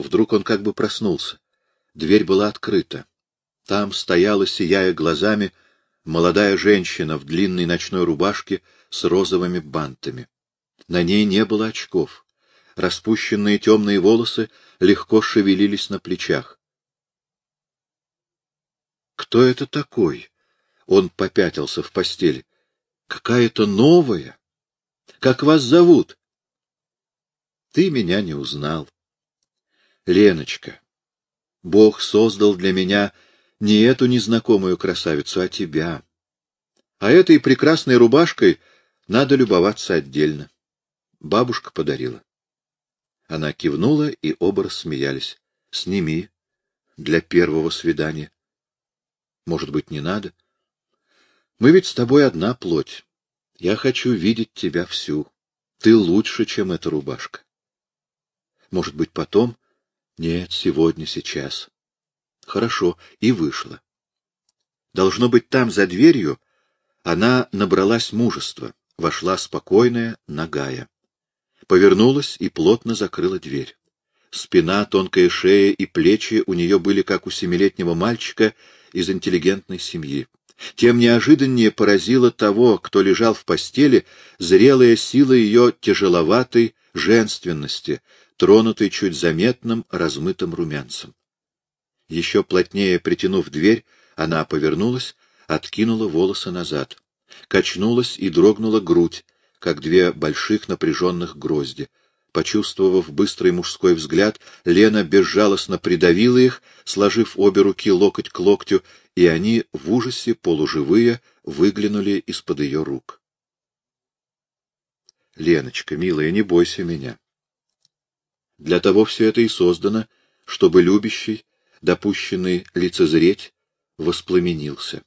Вдруг он как бы проснулся. Дверь была открыта. Там стояла, сияя глазами, молодая женщина в длинной ночной рубашке с розовыми бантами. На ней не было очков. Распущенные темные волосы легко шевелились на плечах. «Кто это такой?» Он попятился в постели. «Какая-то новая. Как вас зовут?» «Ты меня не узнал». «Леночка, Бог создал для меня не эту незнакомую красавицу, а тебя. А этой прекрасной рубашкой надо любоваться отдельно. Бабушка подарила. Она кивнула, и оба рассмеялись. — Сними. Для первого свидания. Может быть, не надо? Мы ведь с тобой одна плоть. Я хочу видеть тебя всю. Ты лучше, чем эта рубашка. Может быть, потом? Нет, сегодня, сейчас. Хорошо, и вышла. Должно быть, там, за дверью, она набралась мужества, вошла спокойная, нагая. Повернулась и плотно закрыла дверь. Спина, тонкая шея и плечи у нее были, как у семилетнего мальчика из интеллигентной семьи. Тем неожиданнее поразило того, кто лежал в постели, зрелая сила ее тяжеловатой женственности, тронутой чуть заметным размытым румянцем. Еще плотнее притянув дверь, она повернулась, откинула волосы назад. Качнулась и дрогнула грудь, как две больших напряженных грозди. Почувствовав быстрый мужской взгляд, Лена безжалостно придавила их, сложив обе руки локоть к локтю, и они в ужасе, полуживые, выглянули из-под ее рук. — Леночка, милая, не бойся меня. Для того все это и создано, чтобы любящий, допущенный лицезреть, воспламенился.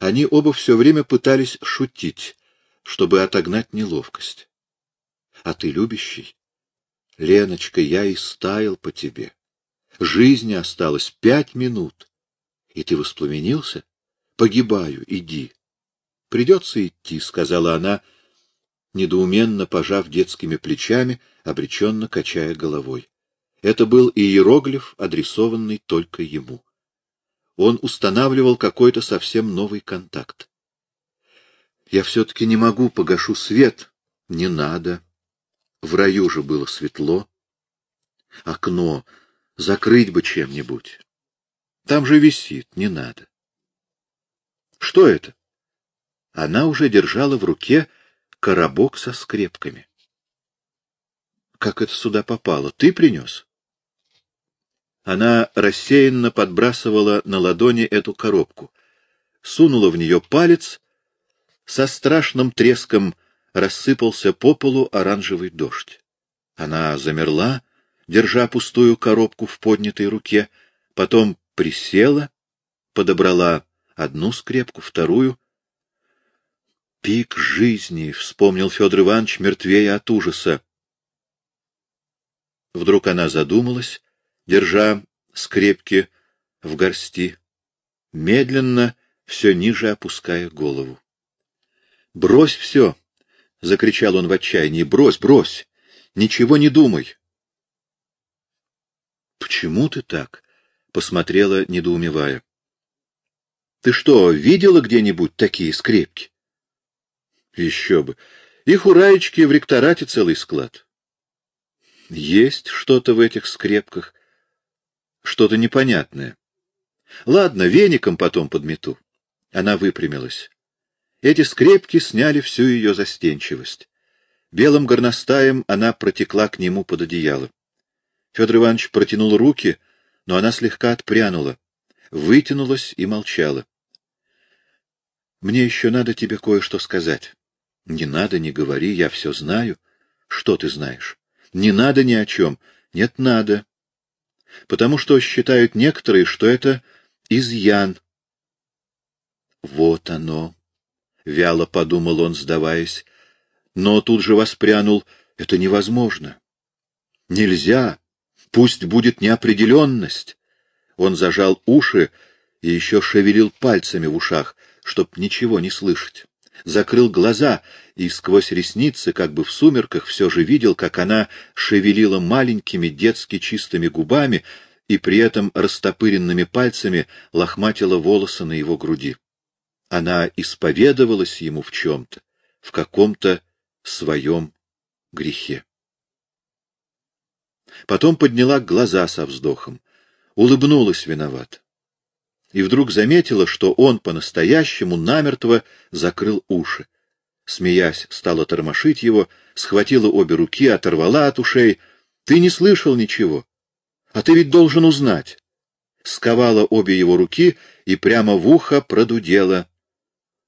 Они оба все время пытались шутить, чтобы отогнать неловкость. А ты любящий? Леночка, я и стаял по тебе. Жизни осталось пять минут. И ты воспламенился? Погибаю, иди. Придется идти, — сказала она, недоуменно пожав детскими плечами, обреченно качая головой. Это был иероглиф, адресованный только ему. Он устанавливал какой-то совсем новый контакт. Я все-таки не могу, погашу свет. Не надо. В раю же было светло. Окно закрыть бы чем-нибудь. Там же висит, не надо. Что это? Она уже держала в руке коробок со скрепками. Как это сюда попало? Ты принес? Она рассеянно подбрасывала на ладони эту коробку, сунула в нее палец, со страшным треском рассыпался по полу оранжевый дождь. Она замерла, держа пустую коробку в поднятой руке, потом присела, подобрала одну скрепку, вторую. «Пик жизни!» — вспомнил Федор Иванович, мертвее от ужаса. Вдруг она задумалась, держа скрепки в горсти, медленно, все ниже опуская голову. — Брось все! — закричал он в отчаянии. — Брось, брось! Ничего не думай! — Почему ты так? — посмотрела, недоумевая. — Ты что, видела где-нибудь такие скрепки? — Еще бы! Их у Раечки в ректорате целый склад. — Есть что-то в этих скрепках, что-то непонятное. Ладно, веником потом подмету. Она выпрямилась. Эти скрепки сняли всю ее застенчивость. Белым горностаем она протекла к нему под одеяло. Федор Иванович протянул руки, но она слегка отпрянула, вытянулась и молчала. — Мне еще надо тебе кое-что сказать. — Не надо, не говори, я все знаю. — Что ты знаешь? — Не надо ни о чем. — Нет, надо потому что считают некоторые, что это изъян. Вот оно, — вяло подумал он, сдаваясь, но тут же воспрянул, — это невозможно. Нельзя, пусть будет неопределенность. Он зажал уши и еще шевелил пальцами в ушах, чтоб ничего не слышать. Закрыл глаза и сквозь ресницы, как бы в сумерках, все же видел, как она шевелила маленькими детски чистыми губами и при этом растопыренными пальцами лохматила волосы на его груди. Она исповедовалась ему в чем-то, в каком-то своем грехе. Потом подняла глаза со вздохом, улыбнулась виноват. И вдруг заметила, что он по-настоящему намертво закрыл уши. Смеясь, стала тормошить его, схватила обе руки, оторвала от ушей. «Ты не слышал ничего. А ты ведь должен узнать». Сковала обе его руки и прямо в ухо продудела.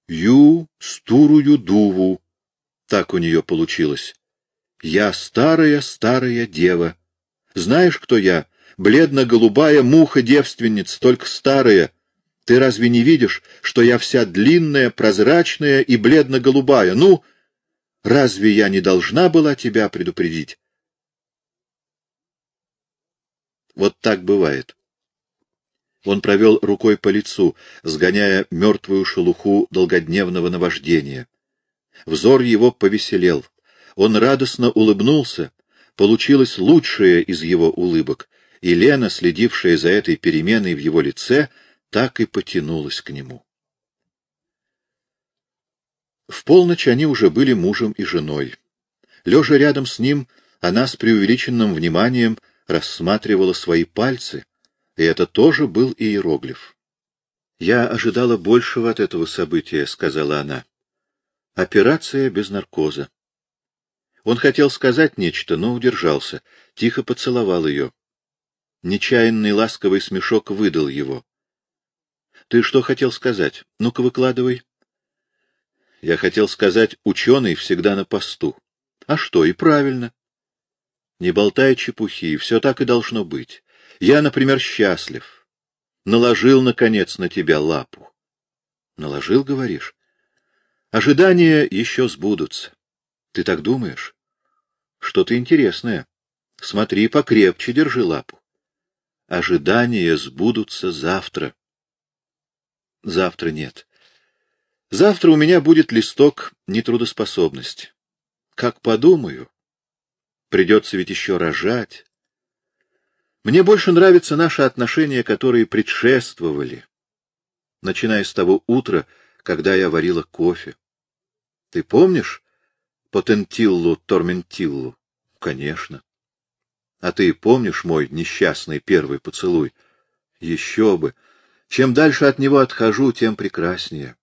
«Ю, стурую дуву». Так у нее получилось. «Я старая-старая дева». Знаешь, кто я? Бледно-голубая муха-девственница, только старая. Ты разве не видишь, что я вся длинная, прозрачная и бледно-голубая? Ну, разве я не должна была тебя предупредить? Вот так бывает. Он провел рукой по лицу, сгоняя мертвую шелуху долгодневного наваждения. Взор его повеселел. Он радостно улыбнулся, Получилось лучшее из его улыбок, и Лена, следившая за этой переменой в его лице, так и потянулась к нему. В полночь они уже были мужем и женой. Лежа рядом с ним, она с преувеличенным вниманием рассматривала свои пальцы, и это тоже был иероглиф. «Я ожидала большего от этого события», — сказала она. «Операция без наркоза. Он хотел сказать нечто, но удержался, тихо поцеловал ее. Нечаянный ласковый смешок выдал его. — Ты что хотел сказать? Ну-ка, выкладывай. — Я хотел сказать, ученый всегда на посту. — А что, и правильно. Не болтай чепухи, все так и должно быть. Я, например, счастлив. Наложил, наконец, на тебя лапу. — Наложил, говоришь? Ожидания еще сбудутся. Ты так думаешь? Что-то интересное. Смотри, покрепче держи лапу. Ожидания сбудутся завтра. Завтра нет. Завтра у меня будет листок нетрудоспособности. Как подумаю, придется ведь еще рожать. Мне больше нравятся наши отношения, которые предшествовали, начиная с того утра, когда я варила кофе. Ты помнишь, Потентиллу Торментиллу? Конечно. А ты помнишь мой несчастный первый поцелуй? Еще бы. Чем дальше от него отхожу, тем прекраснее.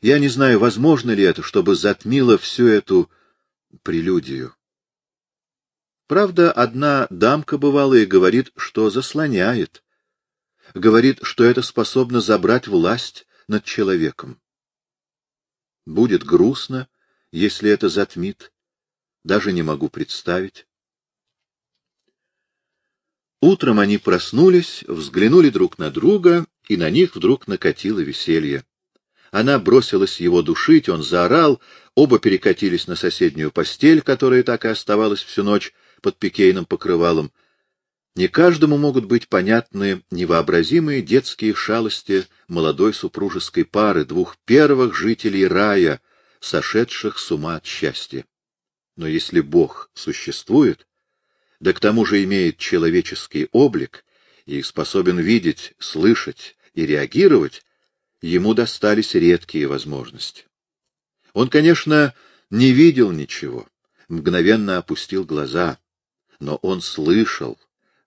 Я не знаю, возможно ли это, чтобы затмило всю эту прелюдию. Правда, одна дамка бывала и говорит, что заслоняет. Говорит, что это способно забрать власть над человеком. Будет грустно, если это затмит, даже не могу представить. Утром они проснулись, взглянули друг на друга, и на них вдруг накатило веселье. Она бросилась его душить, он заорал, оба перекатились на соседнюю постель, которая так и оставалась всю ночь под пикейным покрывалом. Не каждому могут быть понятны невообразимые детские шалости молодой супружеской пары, двух первых жителей рая, сошедших с ума от счастья. Но если Бог существует, да к тому же имеет человеческий облик и способен видеть, слышать и реагировать, ему достались редкие возможности. Он, конечно, не видел ничего, мгновенно опустил глаза, но он слышал,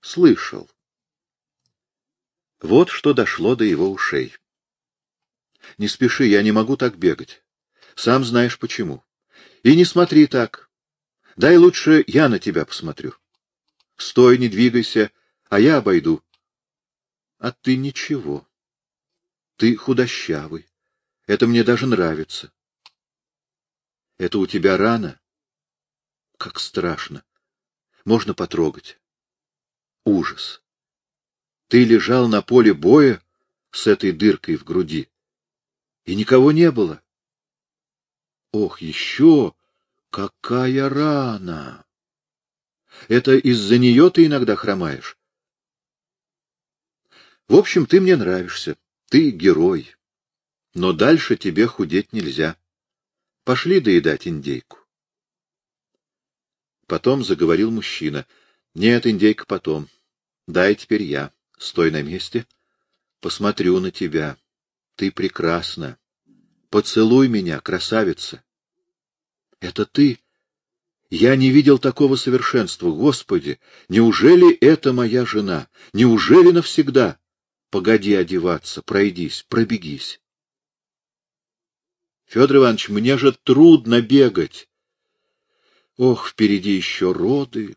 слышал. Вот что дошло до его ушей. Не спеши, я не могу так бегать. Сам знаешь почему. И не смотри так. Дай лучше я на тебя посмотрю. Стой, не двигайся, а я обойду. А ты ничего. Ты худощавый. Это мне даже нравится. Это у тебя рана? Как страшно. Можно потрогать. Ужас. Ты лежал на поле боя с этой дыркой в груди, и никого не было. Ох, еще! Какая рана! Это из-за нее ты иногда хромаешь? В общем, ты мне нравишься. Ты герой. Но дальше тебе худеть нельзя. Пошли доедать индейку. Потом заговорил мужчина. — Нет, индейка потом. Дай теперь я. Стой на месте. Посмотрю на тебя. Ты прекрасна. Поцелуй меня, красавица. — Это ты? Я не видел такого совершенства. Господи, неужели это моя жена? Неужели навсегда? Погоди одеваться, пройдись, пробегись. Федор Иванович, мне же трудно бегать. Ох, впереди еще роды.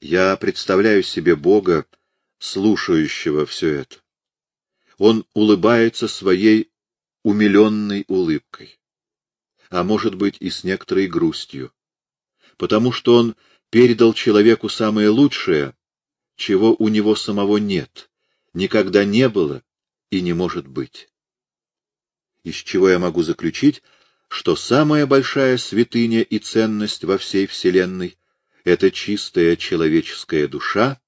Я представляю себе Бога, слушающего все это. Он улыбается своей умиленной улыбкой, а может быть и с некоторой грустью, потому что он передал человеку самое лучшее, чего у него самого нет, никогда не было и не может быть из чего я могу заключить, что самая большая святыня и ценность во всей Вселенной — это чистая человеческая душа,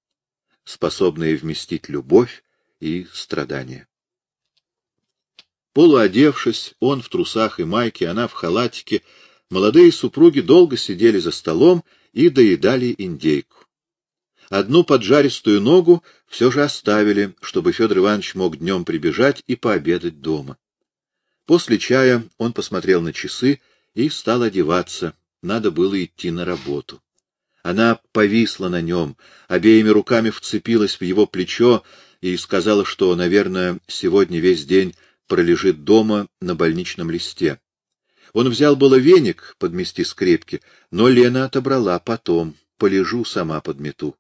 способная вместить любовь и страдания. Полуодевшись, он в трусах и майке, она в халатике, молодые супруги долго сидели за столом и доедали индейку. Одну поджаристую ногу все же оставили, чтобы Федор Иванович мог днем прибежать и пообедать дома. После чая он посмотрел на часы и стал одеваться. Надо было идти на работу. Она повисла на нем, обеими руками вцепилась в его плечо и сказала, что, наверное, сегодня весь день пролежит дома на больничном листе. Он взял было веник подмести скрепки, но Лена отобрала потом. Полежу, сама подмету.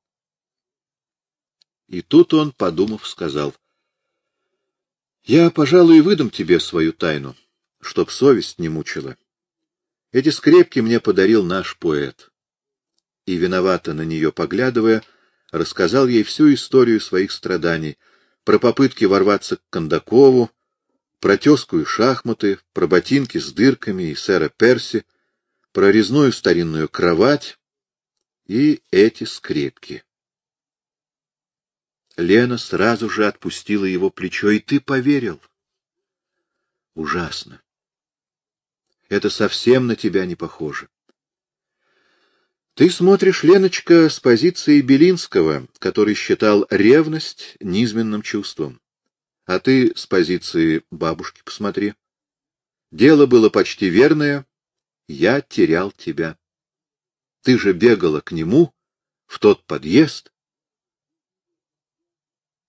И тут он, подумав, сказал — я, пожалуй, выдам тебе свою тайну, чтоб совесть не мучила. Эти скрепки мне подарил наш поэт. И, виновато на нее поглядывая, рассказал ей всю историю своих страданий, про попытки ворваться к Кондакову, про тезку и шахматы, про ботинки с дырками и сэра Перси, про резную старинную кровать и эти скрепки. Лена сразу же отпустила его плечо, и ты поверил. Ужасно. Это совсем на тебя не похоже. Ты смотришь, Леночка, с позиции Белинского, который считал ревность низменным чувством. А ты с позиции бабушки посмотри. Дело было почти верное, я терял тебя. Ты же бегала к нему в тот подъезд,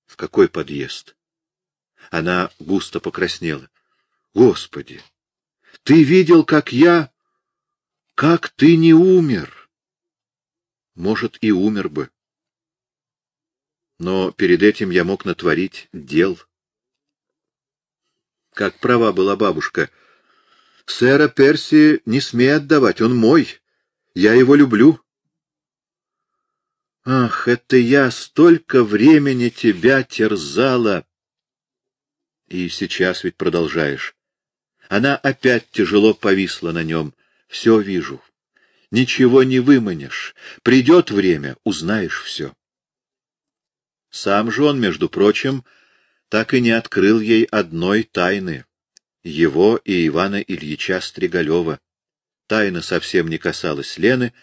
в какой подъезд? Она густо покраснела. Господи! Ты видел, как я... Как ты не умер? Может, и умер бы. Но перед этим я мог натворить дел. Как права была бабушка. Сэра Перси не смей отдавать, он мой. Я его люблю. Ах, это я столько времени тебя терзала! И сейчас ведь продолжаешь. Она опять тяжело повисла на нем. Все вижу. Ничего не выманишь. Придет время, узнаешь все. Сам же он, между прочим, так и не открыл ей одной тайны. Его и Ивана Ильича Стригалева. Тайна совсем не касалась Лены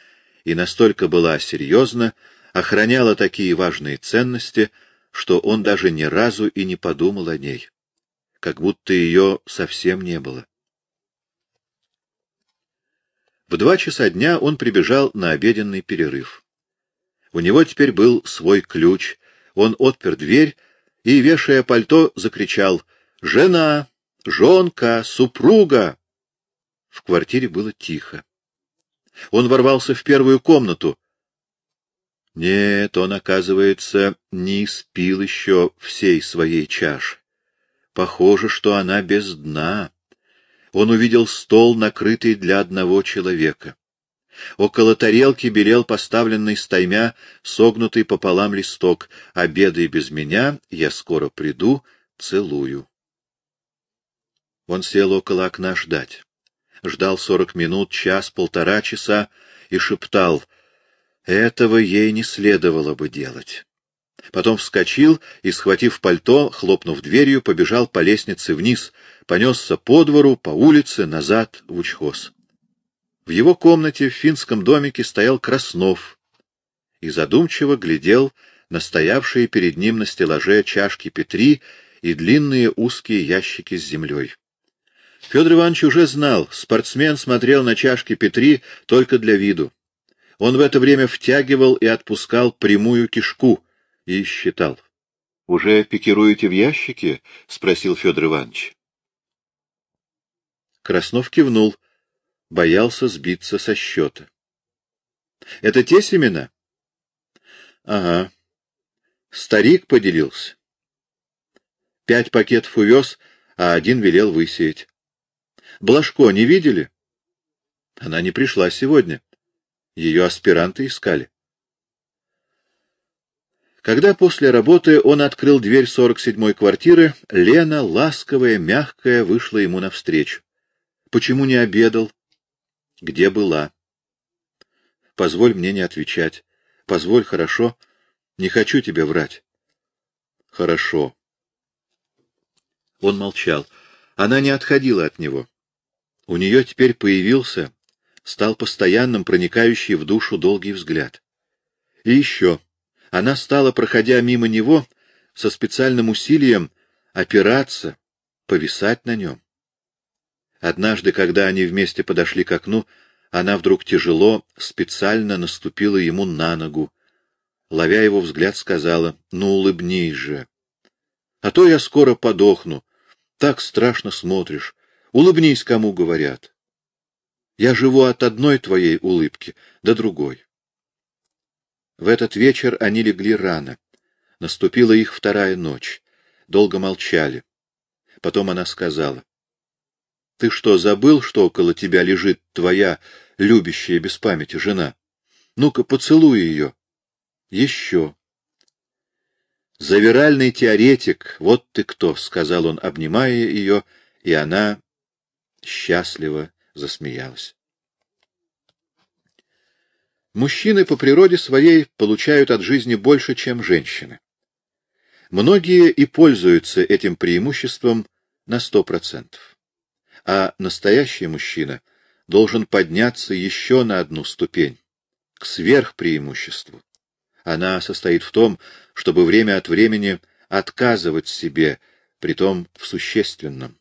и настолько была серьезна, охраняла такие важные ценности, что он даже ни разу и не подумал о ней, как будто ее совсем не было. В два часа дня он прибежал на обеденный перерыв. У него теперь был свой ключ, он отпер дверь и, вешая пальто, закричал «Жена! Жонка! Супруга!» В квартире было тихо. Он ворвался в первую комнату, нет, он, оказывается, не испил еще всей своей чаши. Похоже, что она без дна. Он увидел стол, накрытый для одного человека. Около тарелки белел поставленный стаймя, согнутый пополам листок. «Обедай без меня, я скоро приду, целую». Он сел около окна ждать. Ждал сорок минут, час, полтора часа и шептал — этого ей не следовало бы делать. Потом вскочил и, схватив пальто, хлопнув дверью, побежал по лестнице вниз, понесся по двору, по улице, назад в учхоз. В его комнате в финском домике стоял Краснов и задумчиво глядел на стоявшие перед ним на стеллаже чашки Петри и длинные узкие ящики с землей. Федор Иванович уже знал, спортсмен смотрел на чашки Петри только для виду. Он в это время втягивал и отпускал прямую кишку и считал. — Уже пикируете в ящике? — спросил Федор Иванович. Краснов кивнул, боялся сбиться со счета. — Это те семена? — Ага. Старик поделился. Пять пакетов увез, а один велел высеять. Блажко не видели? Она не пришла сегодня. Ее аспиранты искали. Когда после работы он открыл дверь 47-й квартиры, Лена, ласковая, мягкая, вышла ему навстречу. Почему не обедал? Где была? Позволь мне не отвечать. Позволь, хорошо? Не хочу тебе врать. Хорошо. Он молчал. Она не отходила от него. У нее теперь появился, стал постоянным, проникающий в душу долгий взгляд. И еще. Она стала, проходя мимо него, со специальным усилием опираться, повисать на нем. Однажды, когда они вместе подошли к окну, она вдруг тяжело, специально наступила ему на ногу. Ловя его взгляд, сказала, — Ну, улыбнись же. А то я скоро подохну. Так страшно смотришь. Улыбнись, кому говорят. Я живу от одной твоей улыбки до другой. В этот вечер они легли рано. Наступила их вторая ночь. Долго молчали. Потом она сказала. — Ты что, забыл, что около тебя лежит твоя любящая без памяти жена? Ну-ка, поцелуй ее. — Еще. — Завиральный теоретик, вот ты кто, — сказал он, обнимая ее, и она счастливо засмеялась. Мужчины по природе своей получают от жизни больше, чем женщины. Многие и пользуются этим преимуществом на сто процентов. А настоящий мужчина должен подняться еще на одну ступень, к сверхпреимуществу. Она состоит в том, чтобы время от времени отказывать себе, притом в существенном.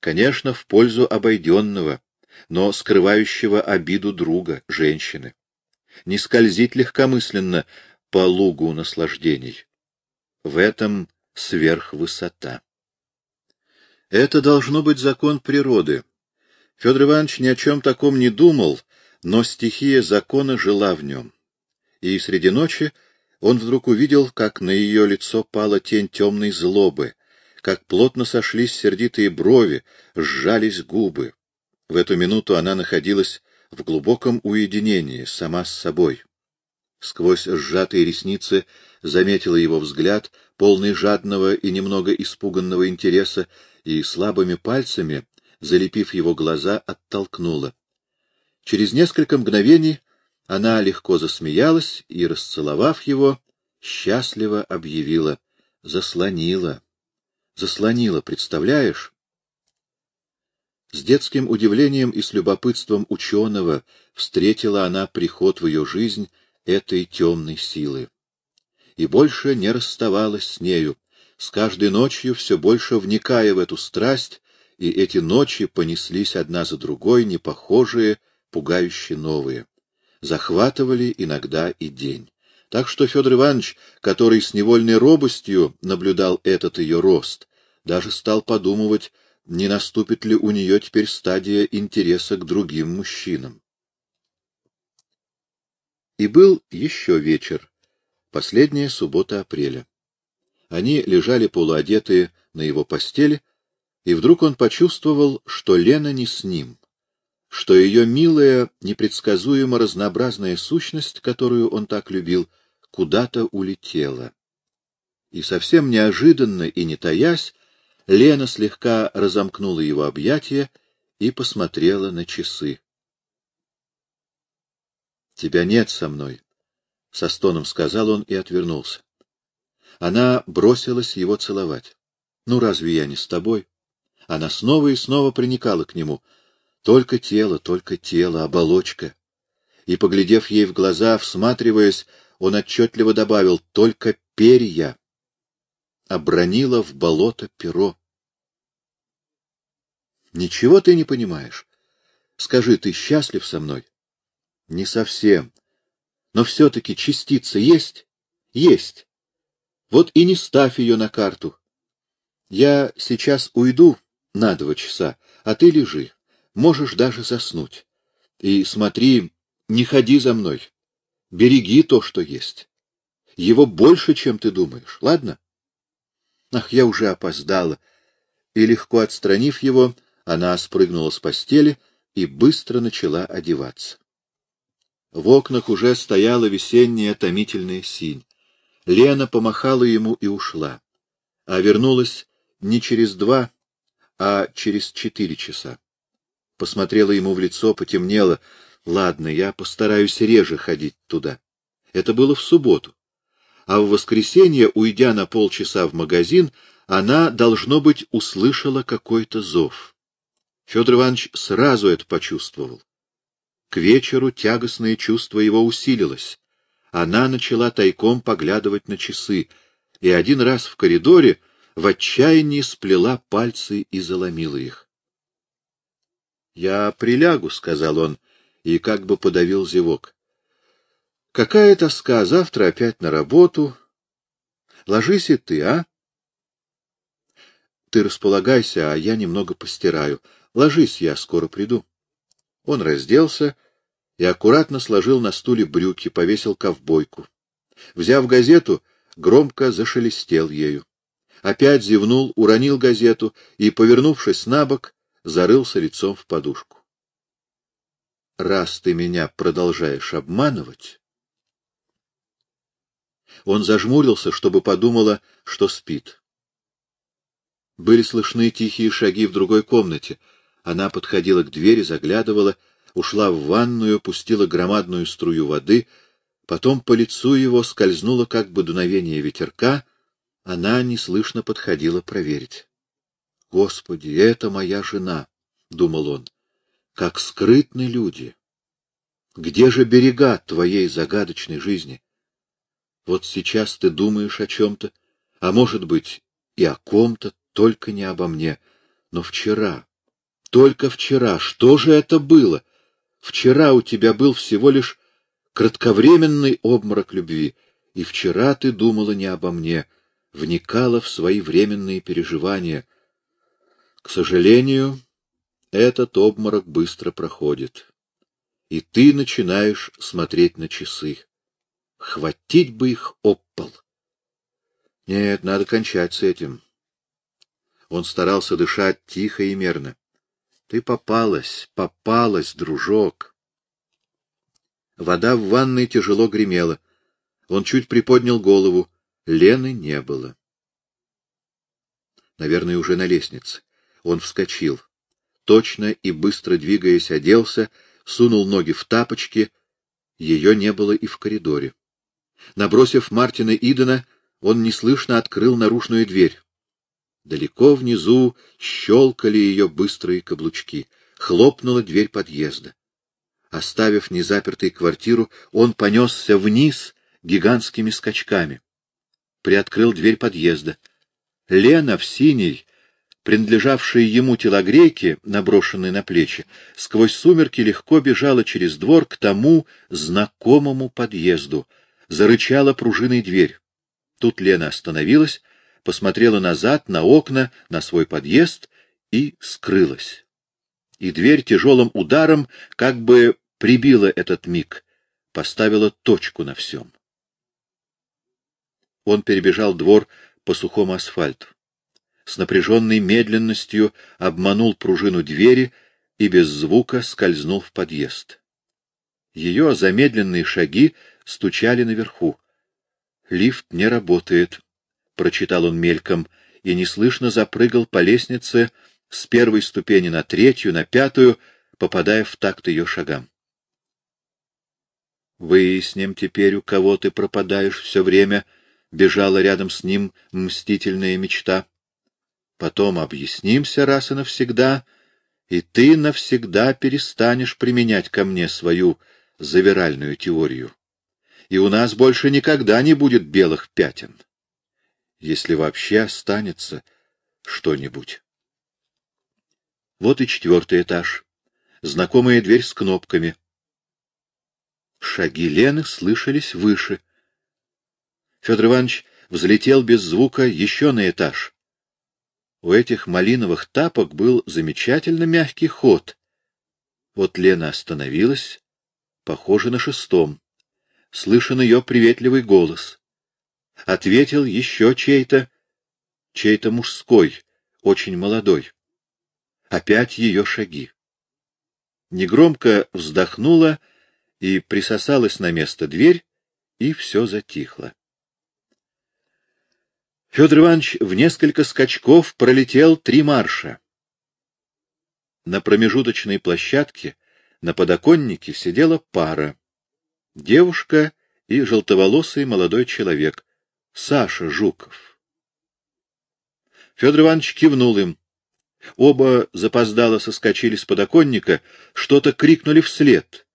Конечно, в пользу обойденного, но скрывающего обиду друга, женщины не скользить легкомысленно по лугу наслаждений. В этом сверхвысота. Это должно быть закон природы. Федор Иванович ни о чем таком не думал, но стихия закона жила в нем. И среди ночи он вдруг увидел, как на ее лицо пала тень темной злобы, как плотно сошлись сердитые брови, сжались губы. В эту минуту она находилась в глубоком уединении, сама с собой. Сквозь сжатые ресницы заметила его взгляд, полный жадного и немного испуганного интереса, и слабыми пальцами, залепив его глаза, оттолкнула. Через несколько мгновений она легко засмеялась и, расцеловав его, счастливо объявила, заслонила. Заслонила, представляешь? С детским удивлением и с любопытством ученого встретила она приход в ее жизнь этой темной силы. И больше не расставалась с нею, с каждой ночью все больше вникая в эту страсть, и эти ночи понеслись одна за другой, непохожие, пугающие новые. Захватывали иногда и день. Так что Федор Иванович, который с невольной робостью наблюдал этот ее рост, даже стал подумывать, не наступит ли у нее теперь стадия интереса к другим мужчинам. И был еще вечер, последняя суббота апреля. Они лежали полуодетые на его постели, и вдруг он почувствовал, что Лена не с ним, что ее милая, непредсказуемо разнообразная сущность, которую он так любил, куда-то улетела. И совсем неожиданно и не таясь, Лена слегка разомкнула его объятия и посмотрела на часы. — Тебя нет со мной, — со стоном сказал он и отвернулся. Она бросилась его целовать. «Ну, разве я не с тобой?» Она снова и снова приникала к нему. Только тело, только тело, оболочка. И, поглядев ей в глаза, всматриваясь, он отчетливо добавил «только перья». Обронила в болото перо. Ничего ты не понимаешь. Скажи, ты счастлив со мной? Не совсем. Но все-таки частица есть? Есть. Вот и не ставь ее на карту. Я сейчас уйду на два часа, а ты лежи. Можешь даже заснуть. И смотри, не ходи за мной. Береги то, что есть. Его больше, чем ты думаешь, ладно? Ах, я уже опоздала. И, легко отстранив его, она спрыгнула с постели и быстро начала одеваться. В окнах уже стояла весенняя томительная синь. Лена помахала ему и ушла, а вернулась не через два, а через четыре часа. Посмотрела ему в лицо, потемнело. Ладно, я постараюсь реже ходить туда. Это было в субботу. А в воскресенье, уйдя на полчаса в магазин, она, должно быть, услышала какой-то зов. Федор Иванович сразу это почувствовал. К вечеру тягостное чувство его усилилось. Она начала тайком поглядывать на часы, и один раз в коридоре в отчаянии сплела пальцы и заломила их. — Я прилягу, — сказал он, и как бы подавил зевок. — Какая тоска, завтра опять на работу. Ложись и ты, а? Ты располагайся, а я немного постираю. Ложись, я скоро приду. Он разделся и аккуратно сложил на стуле брюки, повесил ковбойку. Взяв газету, громко зашелестел ею. Опять зевнул, уронил газету и, повернувшись на бок, зарылся лицом в подушку. — Раз ты меня продолжаешь обманывать... Он зажмурился, чтобы подумала, что спит. Были слышны тихие шаги в другой комнате — она подходила к двери, заглядывала, ушла в ванную, пустила громадную струю воды, потом по лицу его скользнуло как бы дуновение ветерка, она неслышно подходила проверить. — Господи, это моя жена! — думал он. — Как скрытны люди! Где же берега твоей загадочной жизни? Вот сейчас ты думаешь о чем-то, а может быть и о ком-то, только не обо мне. Но вчера, только вчера. Что же это было? Вчера у тебя был всего лишь кратковременный обморок любви, и вчера ты думала не обо мне, вникала в свои временные переживания. К сожалению, этот обморок быстро проходит, и ты начинаешь смотреть на часы. Хватить бы их об пол. Нет, надо кончать с этим. Он старался дышать тихо и мерно. Ты попалась, попалась, дружок. Вода в ванной тяжело гремела. Он чуть приподнял голову. Лены не было. Наверное, уже на лестнице. Он вскочил. Точно и быстро двигаясь, оделся, сунул ноги в тапочки. Ее не было и в коридоре. Набросив Мартина Идена, он неслышно открыл наружную дверь. Далеко внизу щелкали ее быстрые каблучки. Хлопнула дверь подъезда. Оставив незапертой квартиру, он понесся вниз гигантскими скачками. Приоткрыл дверь подъезда. Лена в синей, принадлежавшей ему телогрейке, наброшенной на плечи, сквозь сумерки легко бежала через двор к тому знакомому подъезду. Зарычала пружиной дверь. Тут Лена остановилась, посмотрела назад, на окна, на свой подъезд и скрылась. И дверь тяжелым ударом как бы прибила этот миг, поставила точку на всем. Он перебежал двор по сухому асфальту. С напряженной медленностью обманул пружину двери и без звука скользнул в подъезд. Ее замедленные шаги стучали наверху. Лифт не работает, прочитал он мельком, и неслышно запрыгал по лестнице с первой ступени на третью, на пятую, попадая в такт ее шагам. Выясним теперь, у кого ты пропадаешь все время, бежала рядом с ним мстительная мечта. Потом объяснимся раз и навсегда, и ты навсегда перестанешь применять ко мне свою завиральную теорию. И у нас больше никогда не будет белых пятен. Если вообще останется что-нибудь. Вот и четвертый этаж. Знакомая дверь с кнопками. Шаги Лены слышались выше. Федор Иванович взлетел без звука еще на этаж. У этих малиновых тапок был замечательно мягкий ход. Вот Лена остановилась, похоже на шестом. Слышен ее приветливый голос. Ответил еще чей-то, чей-то мужской, очень молодой. Опять ее шаги. Негромко вздохнула и присосалась на место дверь, и все затихло. Федор Иванович в несколько скачков пролетел три марша. На промежуточной площадке на подоконнике сидела пара. Девушка и желтоволосый молодой человек, Саша Жуков. Федор Иванович кивнул им. Оба запоздало соскочили с подоконника, что-то крикнули вслед.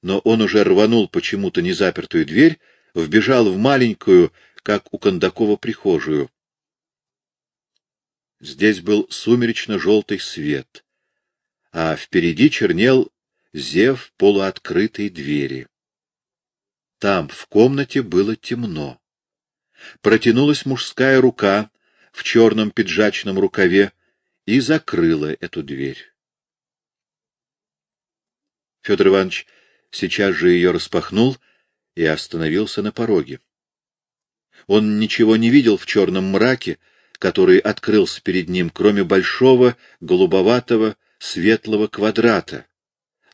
Но он уже рванул почему-то незапертую дверь, вбежал в маленькую, как у Кондакова прихожую. Здесь был сумеречно-желтый свет, а впереди чернел зев полуоткрытой двери. Там, в комнате, было темно. Протянулась мужская рука в черном пиджачном рукаве и закрыла эту дверь. Федор Иванович сейчас же ее распахнул и остановился на пороге. Он ничего не видел в черном мраке, который открылся перед ним, кроме большого, голубоватого, светлого квадрата,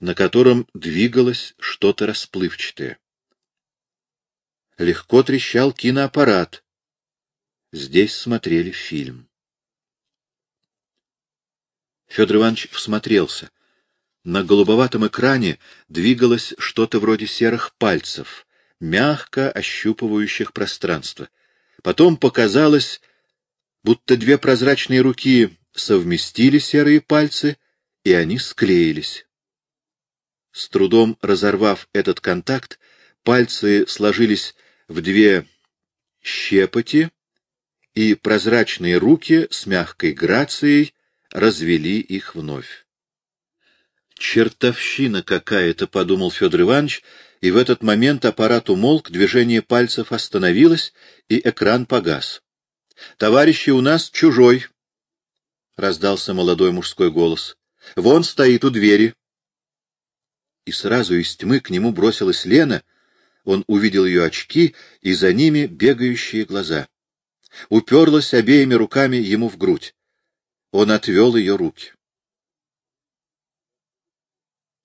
на котором двигалось что-то расплывчатое. Легко трещал киноаппарат. Здесь смотрели фильм. Федор Иванович всмотрелся. На голубоватом экране двигалось что-то вроде серых пальцев, мягко ощупывающих пространство. Потом показалось, будто две прозрачные руки совместили серые пальцы, и они склеились. С трудом разорвав этот контакт, пальцы сложились в две щепоти, и прозрачные руки с мягкой грацией развели их вновь. «Чертовщина какая-то», — подумал Федор Иванович, и в этот момент аппарат умолк, движение пальцев остановилось, и экран погас. «Товарищи, у нас чужой!» — раздался молодой мужской голос. «Вон стоит у двери!» И сразу из тьмы к нему бросилась Лена. Он увидел ее очки и за ними бегающие глаза. Уперлась обеими руками ему в грудь. Он отвел ее руки.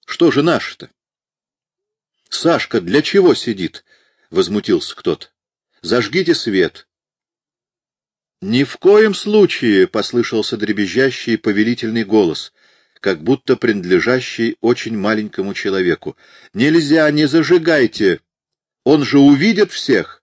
«Что же наш-то?» Сашка для чего сидит? — возмутился кто-то. — Зажгите свет. — Ни в коем случае, — послышался дребезжащий повелительный голос, как будто принадлежащий очень маленькому человеку. — Нельзя, не зажигайте! Он же увидит всех!